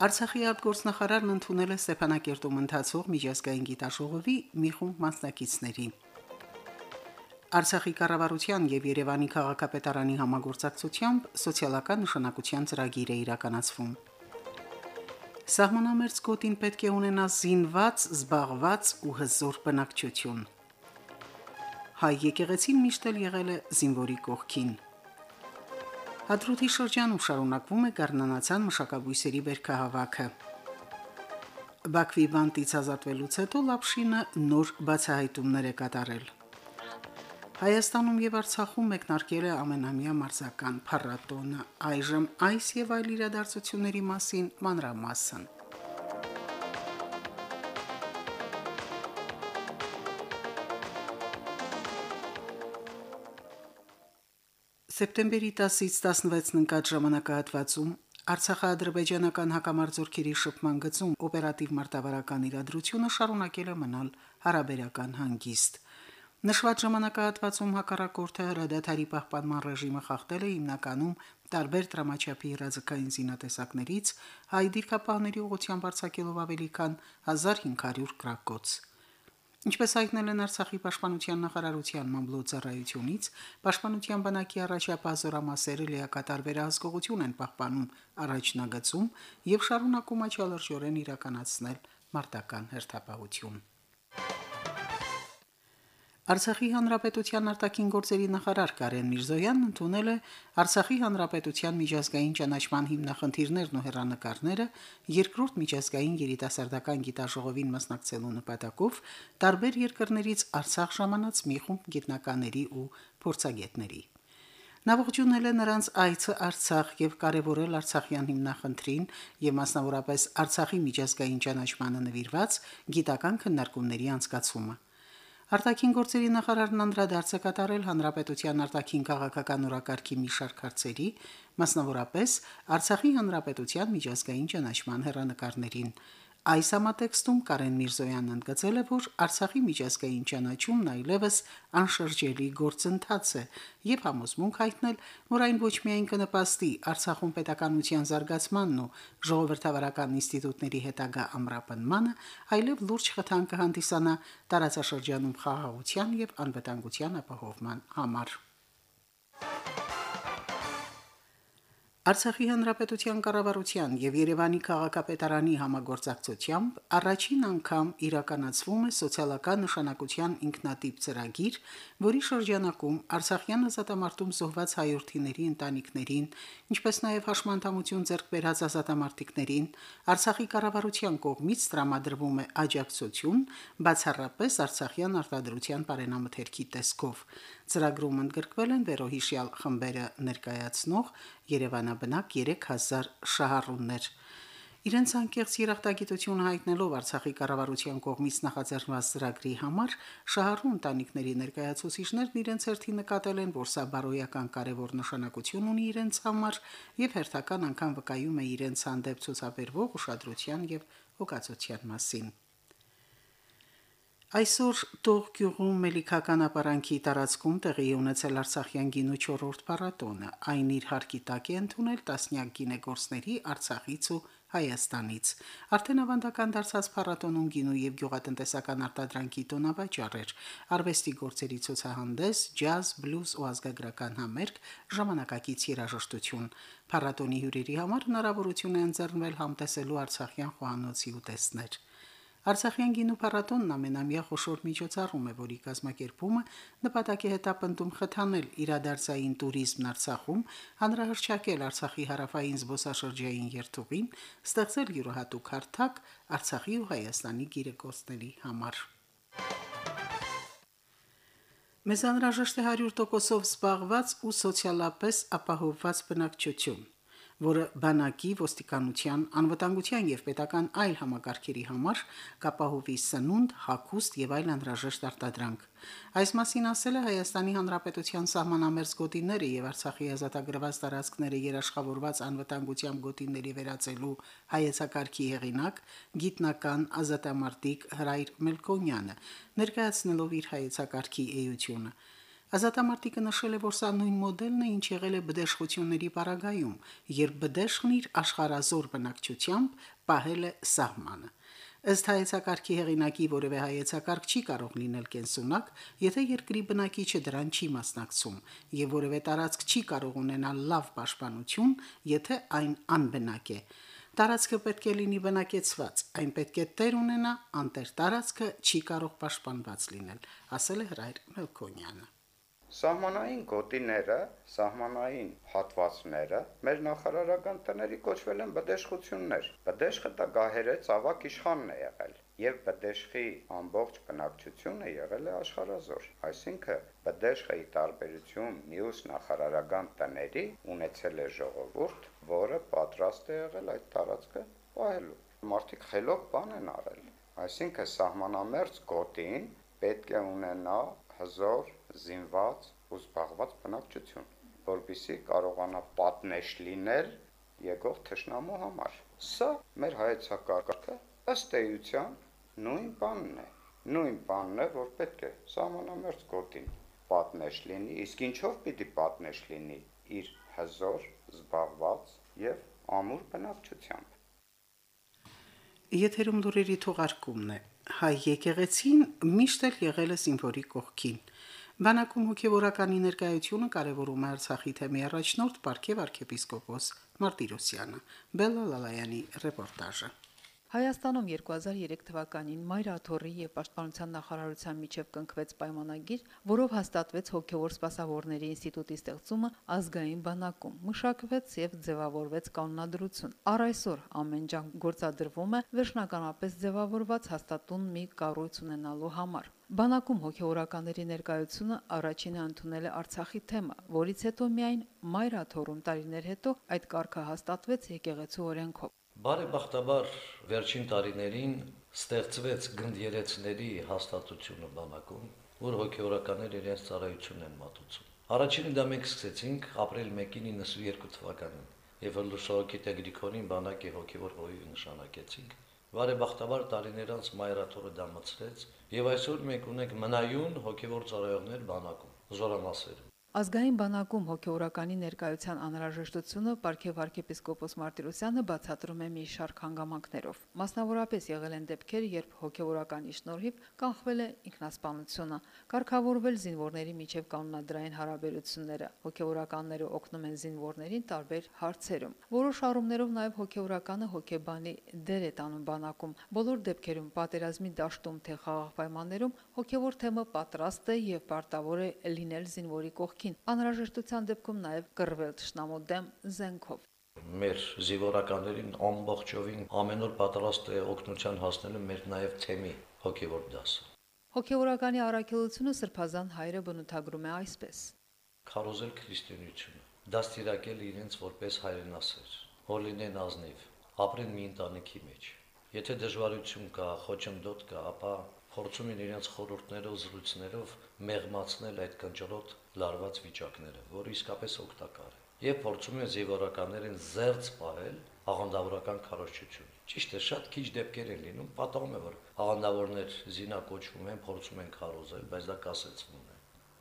Արցախի արտգործնախարարն ընդունել է Ստեփանակերտում ընթացող միջազգային գիտաժողովի մի խումբ մասնակիցների։ Արցախի կառավարության եւ Երևանի քաղաքապետարանի համագործակցությամբ սոցիալական նշանակության ծրագիր է իրականացվում։ Սահմանամերձ գոտին պետք է ունենա զինված, զբաղված ու հզոր բնակչություն։ Հայ եկեղեցին միշտ եղել է զինվորի կողքին։ Հադրութի շրջանում շարունակվում է գառնանացան մշակաբույսերի βέρքահավաքը։ Բաքվի բանտից ազատվելուց հետո Լապշինը նոր բացահայտումներ է կատարել։ Հայաստանում եւ Արցախում մեկնարկել է ամենամյա մարզական փառատոնը։ Այժմ այս եւ այլ իրադարձությունների մասին մանրամասն։ մասին, Սեպտեմբերի 10-ից 16-ն ընկած ժամանակահատվածում Արցախա-ադրբեջանական հակամարտությունների շփման գծում օպերատիվ մարտավարական իրադրությունը շարունակել է մնալ հարաբերական հանգիստ։ Նշված ժամանակահատվածում հակառակորդը հրադադարի պահպանման ռեժիմը խախտել է հիմնականում տարբեր դրամաչափի հրաձգային զինատեսակներից հայ դիրքապահների ուղղությամբ արձակելով ավելի քան 1500 գրակոց։ Ինչպես հայտնել են Արցախի պաշտպանության նախարարության մամլոյցարայությունից, պաշտպանության բանակի առաջապահ զորամասերը լիակատար վերահսկողություն են պահպանում առաջնագծում եւ շարունակում աչալրջորեն իրականացնել մարտական հերթապահություն։ Արցախի հանրապետության արտաքին գործերի նախարար Կարեն Միրզոյանն ընդունել է Արցախի հանրապետության միջազգային ճանաչման հիմնախնդիրներն ու հերանեկարները երկրորդ միջազգային երիտասարդական գիտաժողովին մասնակցելու նպատակով տարբեր երկրներից Արցախ ժամանած մի խումբ գիտնականների ու փորձագետների։ Նա ողջունել է նրանց այցը Արցախ եւ կարեւորել Արցախյան հիմնախնդրին եւ մասնավորապես Արցախի միջազգային ճանաչմանը նվիրված գիտական քննարկումների անցկացումը։ Արտաքին գործերի նախարարն անդրադարձ է կատարել հանրապետության արտաքին քաղաքական օրակարգի մի շարք հարցերի, մասնավորապես Արցախի հանրապետության միջազգային ճանաչման հերանեկարներին։ Այս համատեքստում Կարեն Միրզոյանն ընդգծել է, որ Արցախի միջազգային ճանաչումն այլևս անշրջելի գործընթաց է եւ համոզմունք հայտնել, որ այն ոչ միայն կնպաստի Արցախում պետականության զարգացմանն ու ժողովրդավարական ինստիտուտների հետագա ամրապնմանը, այլև լուրջ խթան կհանդիսանա տարածաշրջանում խաղաղության եւ անվտանգության ապահովման համար։ Արցախի հանրապետության կառավարության եւ Երևանի քաղաքապետարանի համագործակցությամբ առաջին անգամ իրականացվում է սոցիալական նշանակության ինքնատիպ ծրագիր, որի շրջանակում Արցախյան ազատամարտում զոհված հայրենիների ընտանիքներին, ինչպես նաեւ հաշմանդամություն ձեռք բերած ազատամարտիկներին Արցախի կառավարության կողմից տրամադրվում է աջակցություն, բացառապես Արցախյան արտադրության բարենամթերքի տեսքով։ Ծրագրում ընդգրկվել են վերոհիշյալ խմբերը ներկայացնող Երևանաբնակ 3000 շահառուներ։ Իրենց անկեղծ երախտագիտությունը հայտնելով Արցախի կառավարության կողմից նախաձեռնված ծրագրի համար շահառու ընտանիքների ներկայացուցիչներն իրենց հերթին նկատել են, որ սա բարոյական կարևոր նշանակություն ունի իրենց համար եւ հերթական անգամ վկայում է իրենց հանդեպ ցուցաբերվող ուշադրության եւ հոգացության մասին։ Այսօր Տող գյուղում Մելիքական ապարանքի տարածքում տեղի ունեցել Արցախյան գինու 4-րդ փառատոնը։ Այն իր հարկի տակ է ընդունել տասնյակ գինեգործների Արցախից ու Հայաստանից։ Արդեն ավանդական դարձած փառատոնում գինու եւ գյուղատնտեսական արտադրանքի տոնավաճառ էր։ Արվեստի գործերի ցուցահանդես, ջազ, բլյուզ ու ազգագրական համերգ, ժամանակակից երաժշտություն։ Փառատոնի հյուրերի համար հնարավորություն է ընձեռնվել համտեսելու Արցախյան խոհանոցի ուտեստներ։ Արցախյան գինու փառատոնն ամենամյա խոշոր միջոցառում է, որի կազմակերպումը նպատակ է հետապնդում խթանել իրադարձային туриզմն Արցախում, հանրահրճակել Արցախի հարավային զբոսաշրջային երթուղին, ստեղծել յուրահատուկ հարթակ Արցախի ու Հայաստանի գիրեկոստների համար։ Մեզ անհրաժեշտ է 100%-ով զբաղված ու սոցիալապես ապահովված բնակչություն որը բանակի, ոստիկանության, անվտանգության եւ պետական այլ համակարգերի համար կապահովի սնունդ, հագուստ եւ այլ անհրաժեշտ արտադրանք։ Այս մասին ասել է Հայաստանի Հանրապետության սահմանամերձ գոտիները եւ Արցախի ազատագրված տարածքները երաշխավորված անվտանգության գոտիների վերածելու հայեցակարգի հեղինակ գիտնական ազատամարտիկ Հրայր Մելքոնյանը, ներկայացնելով իր հայեցակարգի էությունը։ Ազատամարտիկը նշել է, որ սա նույն մոդելն է, ինչ եղել է բդեշխությունների պարագայում, երբ բդեշխն իր աշխարազոր բնակչությամբ պահել է սահմանը։ Ըստ հայեցակարգի հեղինակի որևէ հայեցակարգ չի կարող լինել կենսունակ, եթե երկրի բնակիչը դրան չի մասնակցում, եւ որևէ տարածք չի կարող ունենալ լավ պաշտպանություն, եթե այն անբնակ է։ Տարածքը պետք է լինի բնակեցված, այն պետք է տեր ունենա, անտեր տարածքը չի կարող պաշտպանված լինել, ասել է Հրայր Մելքոնյանը։ Սահմանային գոտիները, սահմանային հատվածները մեր նախարարական տների կոչվել են բդեշխություններ։ Բդեշխը դա գահերեց ավակ իշխանն է եղել եւ բդեշխի ամբողջ բնակչությունը եղել է աշխարազոր։ Այսինքն բդեշխը ի տարբերություն մյուս նախարարական տների ունեցել է ժողովուրդ, որը պատրաստ է եղել այդ տարածքը պահելու։ Մարդիկ խելոք բան են արել։ Այսինքն սահմանամերձ գոտին պետք է ունենա հզոր զինված ու զբաղված բնակչություն, որբիսի կարողանա պատնեշ լինել եկող թշնամու համար։ Սա մեր հայեցակարգը ըստ էության նույն բանն է։ Նույն բանն է, որ պետք է սահմանամերձ գոտին պատնեշ լինի, իսկ ինչով պիտի պատնեշ լինի իր հզոր, զբաղված եւ ամուր բնակչությամբ։ Եթերում լուրերի թողարկումն է։ Հայ եկեղեցին միշտ էլ եղել է զինվորի կողքին։ Բանակում հոգևորականի ներկայությունը կարևորում է Արցախի թեմի առաջնորդ Պարքև arczepiskopos Մարտիրոսյանը։ Բելլա Լալայանի ռեպորտաժը։ Հայաստանում 2003 թվականին Մայրաթորի եւ Պաշտպանության նախարարության միջև կնքվեց պայմանագիր, որով հաստատվեց հոգեվոր սպասավորների ինստիտուտի ստեղծումը ազգային բանակում, մշակվեց եւ ձևավորվեց կանոնադրություն։ Առ այսօր ամեն ջան գործադրվում է վերջնականապես ձևավորված հաստատուն մի կառույց ունենալու համար։ Բանակում հոգեորականների ներկայությունը առաջինը ընդունել է Արցախի թեմը, որից հետո միայն Մայրաթորում տարիներ հետո այդ կարգը հաստատվեց եկեղեցու օրենքով։ Բարեբախտաբար վերջին տարիներին ստեղծվեց գնդերեցների հաստատությունը բանակում, որ հոգեորականներ իրենց ծառայությունն են մատուցում։ Առաջինը դա մենք սկսեցինք ապրիլ 1-ին 92 թվականին, եւ Լուսավորքի Տեգրիկոնին բանակի հոգեոր հոյի նշանակեցինք։ Բարեբախտաբար տարիներ անց Մայրաթորը դա մցրեց, եւ այսօր մենք ունենք մնայուն հոգեոր ծառայողներ բանակում, զորամասերում։ Ազգային բանակում հոգեորականի ներկայության անհրաժեշտությունը Պարքև arczepiskopos Մարտիրոսյանը բացատրում է մի շարք հանգամանքներով։ Մասնավորապես եղել են դեպքեր, երբ հոգեորականի շնորհիվ կանխվել է ինքնասպանությունը, կարգավորվել զինվորների միջև կանոնադրային հարաբերությունները, հոգեորականները օգնում են զինվորներին տարբեր հարցերում։ Որոշ առումներով նաև հոգեորականը հոգեբանի դեր է տանում բանակում։ Բոլոր դեպքերում պատերազմի դաշտում թե խաղաղ պայմաններում հոգեվոր թեմը պատրաստ է եւ պարտավոր է լինել զինվորի կողքին կողքին, անհրաժեշտության դեպքում նաև կռվել ճշնամու դեմ զենքով։ Մեր զինվորականներին ամբողջովին ամեն օր պատրաստ է օգնության հասնելու մեր նաև թեմի հոգևոր դասը։ Հոգևորականի առաքելությունը Սրբազան հայրը բնութագրում է այսպես. Քարոզել քրիստոնեությունը, դաստիարակել իրենց որպես հայրենասեր, որ լինեն ազնիվ, ապրեն մի ընտանիքի մեջ։ Եթե դժվարություն կա, խոչընդոտ կա, ապա փորձում են իրենց խորհուրդներով, զրույցներով մեղմացնել այդ կնճռոտ լարված վիճակները, որը իսկապես օգտակար է։ Եվ փորձում են զինվորականներին զերծ պահել աղանդավորական քարոշչություն։ Ճիշտ է, շատ քիչ դեպքեր են լինում, պատահում է, որ աղանդավորներ զինակոչվում են, փորձում են քարոզել, բայց դա կասեցվում է։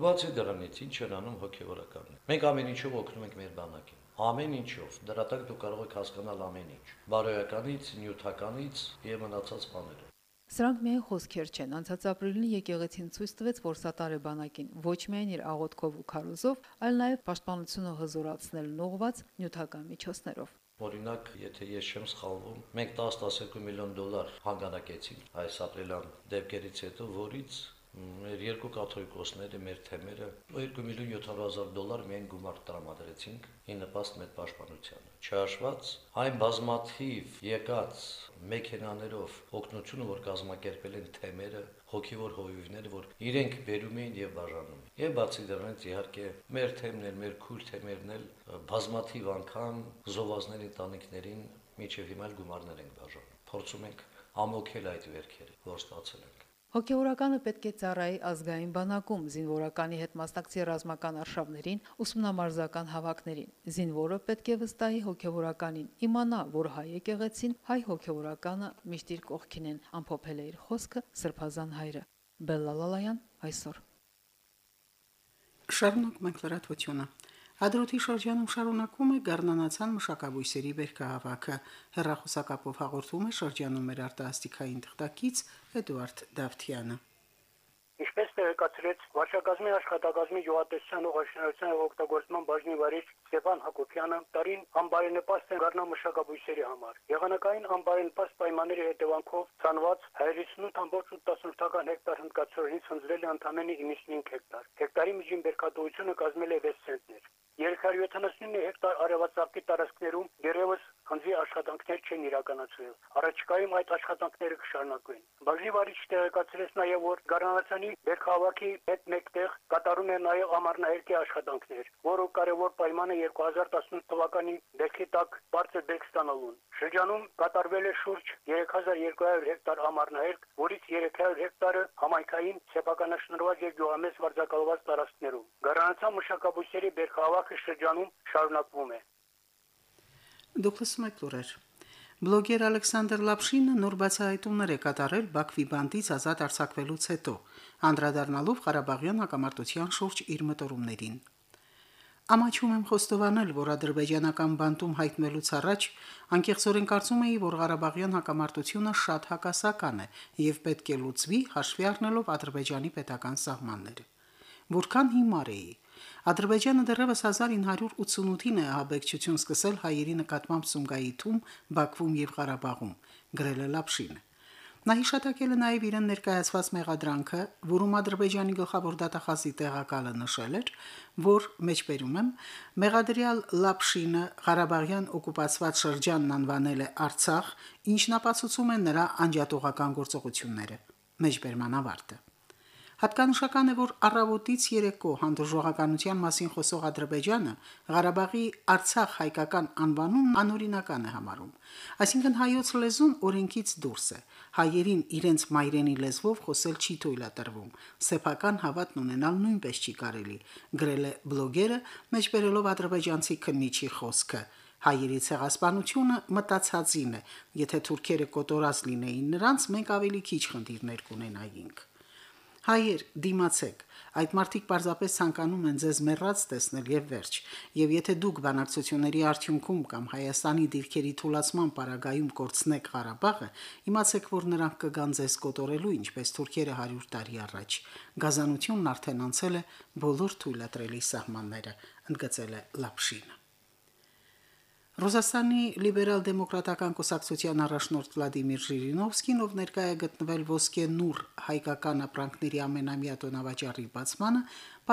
Բացի դրանից, ինչ են անում հոգեվորականները։ Մենք ամեն ինչով օգնում ենք մեր բանակին։ Ամեն ինչով։ Դրա տակ դու կարող ես հասկանալ ամեն ինչ։ Բարոյականից, նյութականից եւ մնացած բաներով։ Սրանք միայն խոսքեր չեն։ Անցած ապրիլին եկեղեցին ցույց տվեց, որ սատարե բանակին ոչ միայն իր աղոթքով ու քարոզով, այլ նաև պաշտպանությունը հզորացնելն ուղված նյութական միջոցներով։ Օրինակ, եթե ես չեմ սխալվում, մենք 10-12 միլիոն դոլար հանգանակեցինք այս ապրիլյան դեպքերից հետո, որից Մեր երկու կաթողիկոսները մեր թեմերը 2 միլիոն 700 հազար դոլար միայն գումար տրամադրեցինք ի նպաստ մեր պաշտպանությանը։ Չհաշված այն բազմաթիվ եկած մեքենաներով օգնությունը, որ կազմակերպել են թեմերը, հոգևոր հովիվները, որ իրենք բերում էին եւ բաժանում։ Եվ բացի դրանից իհարկե մեր թեմներ, մեր քուլ թեմերն էլ բազմաթիվ անգամ զովազների տանիքներին միջև հիմա գումարներ ենք բաժանում։ Փորձում ենք ամոքել այդ վերքերը, որ ստացել ենք։ Հոգեորականը պետք է ծառայի ազգային բանակում զինվորականի հետ մասնակցի ռազմական արշավներին, ուսումնամարզական հավաքներին։ Զինվորը պետք է վստահի հոգեորականին, իմանա, որ հայ եկեղեցին հայ հոգեորականը միշտ իր կողքին են, ամփոփել է իր խոսքը Սրբազան հայրը։ Բելլալալայան այսօր։ Շարունակ մենք լրատվությունը։ Հադրութի շրջանում շարունակում է գառնանացան մշակաբույսերի վերքահավաքը։ Հերրախոսակապով հաղորդում է շրջանում մեր արտասթիկային թղթակից Էդուարդ Դավթյանը։ Ինչպես տեղեկացրեց վարչակազմի աշխատակազմի յուղատեսության ուղղաշնորհության եւ օգտագործման բաժնի վարիչ Ստեփան Հակոբյանը տարին անբարենպաստ են գառնա մշակաբույսերի համար։ Եղանակային անբարենպաստ պայմանների հետևանքով ցանված 158.8 հեկտար հնդկացորենից հնձրել է ընդամենը 95 հեկտար։ Հեկտարի միջին բերքատվությունը կազմել է 6 ցենտներ։ 379 հեկտար արևածաղկի տարածքներում դերևս հնձի աշխատանքներ չեն իրականացվել։ Առաջիկայում այդ աշխատանքները կշարունակվեն։ Բաժնի վարիչ տեղեկացրեց նաև, որ Գարանացանի Բերքահավաքի հետ մեկտեղ կատարում են նաև ամառնահերկի աշխատանքներ, որը կարևոր պայման է 2018 թվականի բերքի տակ բարձր բերք ստանալուն։ Շրջանում կատարվել է շուրջ 3200 հեկտար ամառնահերկ, որից 300 հեկտարը համայնքային սեփականաշնորհված եւ գյուղամեզ վարձակալված տարածքներում։ Գարանացան մշակաբույսերի բերքահավաքը շրջանում շարունակվում է։ Դուք լսում եք լուրեր։ Բլոգեր Ալեքսանդր Լապշինը նոր բացահայտումներ է կատարել Բաքվի բանդից ազատ արձակվելուց հետո, անդրադառնալով Ղարաբաղյան հակամարտության շուրջ իր մտորումներին։ Ամաչում եմ խոստովանել, որ ադրբեջանական բանտում հայտնվելուց առաջ անկեղծորեն կարծում էի, որ Ղարաբաղյան հակամարտությունը շատ հակասական է եւ պետք է լուծվի հաշվի առնելով Ադրբեջանի պետական սահմանները։ Որքան հիմար էի, Ադրբեջանը դեռևս 1988-ին է ահաբեկչություն սկսել հայերի նկատմամբ Սումգայիթում, Բաքվում եւ Ղարաբաղում, գրել է Լապշինը։ Նա հիշատակել է նաև իրեն ներկայացված մեղադրանքը, որում Ադրբեջանի գլխավոր դատախազի տեղակալը նշել էր, որ մեջբերում եմ մեղադրյալ Լապշինը Ղարաբաղյան օկուպացված շրջանն անվանել է Արցախ, ինչն ապացուցում է նրա անջատողական գործողությունները։ Մեջբերման ավարտը։ Հատկանշական է, որ առավոտից երեկո հանդուրժողականության մասին խոսող Ադրբեջանը Ղարաբաղի Արցախ հայկական անվանումն անօրինական է համարում։ Այսինքն հայոց լեզուն օրենքից դուրս է։ Հայերին իրենց մայրենի լեզվով խոսել չի թույլատրվում։ Սեփական հավատն ունենալ նույնպես չի կարելի, գրել է բլոգերը, մեջբերելով ադրբեջանցի քննիչի խոսքը։ Հայերի ցեղասպանությունը մտածածին է։ Եթե թուրքերը կոտորած լինեին նրանց, մենք ավելի քիչ խնդիրներ կունենայինք։ Հայեր, դիմացեք։ Այդ մարդիկ պարզապես ցանկանում են ձեզ մեռած տեսնել եւ վերջ։ Եվ եթե դուք բանակցությունների արդյունքում կամ Հայաստանի դիրքերի թուլացման պարագայում կորցնեք Ղարաբաղը, իմացեք, որ նրանք կգան ձեզ կոտորելու, ինչպես թուրքերը 100 տարի առաջ։ Գազանությունն արդեն անցել է բոլոր թույլատրելի սահմանները, ընդգծել է Լապշինը։ Ռուսաստանի լիբերալ-դեմոկրատական կուսակցության առաջնորդ Վլադիմիր Ժիրինովսկին, ով ներկայ է գտնվել ոսկե նուր հայկական ապրանքների ամենամյա տոնավաճառի բացմանը,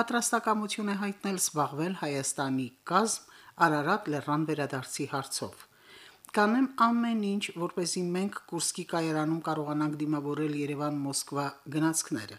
պատրաստակամություն է հայտնել զբաղվել Հայաստանի կազմ Արարատ լեռան վերադարձի հարցով կանեմ ամեն ինչ, որպեսզի մենք Կուրսկի կայարանում կարողանանք դիմավորել Երևան-Մոսկվա գնացքները,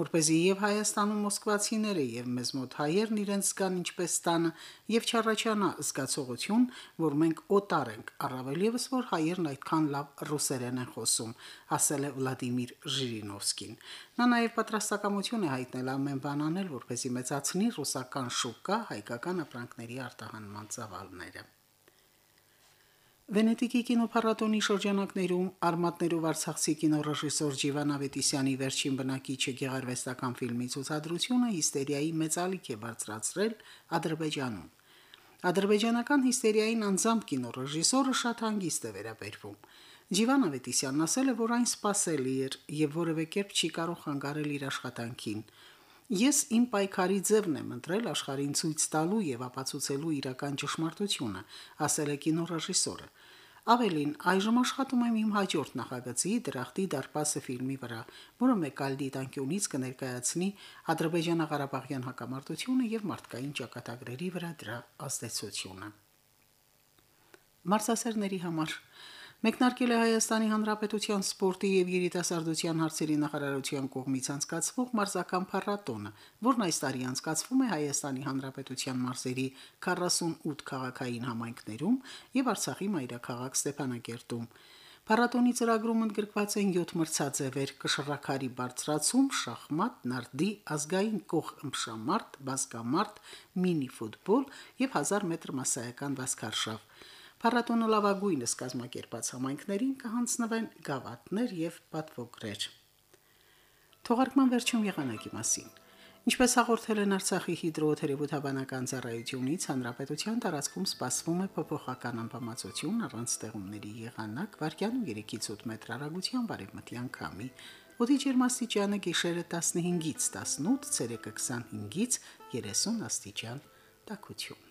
որպեսզի եւ Հայաստանում մոսկվացիները եւ մեզ մոտ հայերն իրենց զգան ինչպես տանը եւ չառաջանա զգացողություն, որ մենք օտար ենք, առավել եւս որ հայերն այդքան լավ ռուսերեն են խոսում, ասել է Վլադիմիր Ժիրինովսկին։ Նա նաեւ պատրաստակամություն է հայտնել ամեն բան անել, որպեսզի մեծացնի ռուսական շուկա հայկական ապրանքների արտահանման ծավալները։ Վենետիկի կինոփառատոնի շրջանակներում արմատներով Արցախի կինոռեժիսոր Ջիվան Ավետիսյանի վերջին բնակիչը գեղարվեստական ֆիլմի ցուցադրությունը հիստերիայի մեծ ալիք է բարձրացրել Ադրբեջանում։ Ադրբեջանական հիստերիային անձամբ կինոռեժիսորը շատ հանգիստ է վերաբերվում։ Ջիվան Ավետիսյանն ասել է, որ այն սпасելի էր եւ որևէ կերպ չի կարող հանգարել իր աշխատանքին։ Ես իմ պայքարի ձևն եմ ընտրել աշխարհին ցույց տալու եւ ապացուցելու իրական ճշմարտությունը, ասել է կինոռեժիսորը։ Ավելին, այժմ աշխատում եմ իմ հաջորդ նախագծի Դրախտի դարպասը ֆիլմի վրա, որը մեկ այլ դիտանկյունից կներկայացնի Ադրբեջանա-Ղարաբաղյան հակամարտությունը եւ մարդկային ճակատագրերի վրա դրա ազդեցությունը։ Մարզասերների համար Մեկնարկել է Հայաստանի Հանրապետության սպորտի եւ երիտասարդության հարցերի նախարարության կողմից անցկացվող մարզական փառատոնը, որն այս տարի անցկացվում է Հայաստանի Հանրապետության մարզերի 48 քաղաքային համայնքներում եւ Արցախի մայրաքաղաք Ստեփանագերտում։ Փառատոնի ծրագրում ընդգրկված են 7 մրցաձևեր՝ կշռակարի բարձրացում, շախմատ, նարդի, ազգային կող ըմբշամարտ, բասկամարտ, մինի ֆուտբոլ եւ 1000 մետր մասսայական վազքարշավ։ Փառատոնը լավագույնս կազմակերպած համայնքներին կհանձնվեն գավաթներ եւ պատվոգրեր։ Թողարկման վերջում եղանակի մասին։ Ինչպես հաղորդել են Արցախի հիդրոթերապևտաբանական ծառայությունից, հանրապետության տարածքում սպասվում է փոփոխական ամպամածություն առանց ստեղումների եղանակ, վարկյանում 3-ից 8 մետր հեռագության բարեմտյան քամի։ Օդի ջերմաստիճանը գիշերը 15-ից 18, ցերեկը 25-ից 30 աստիճան տաքություն։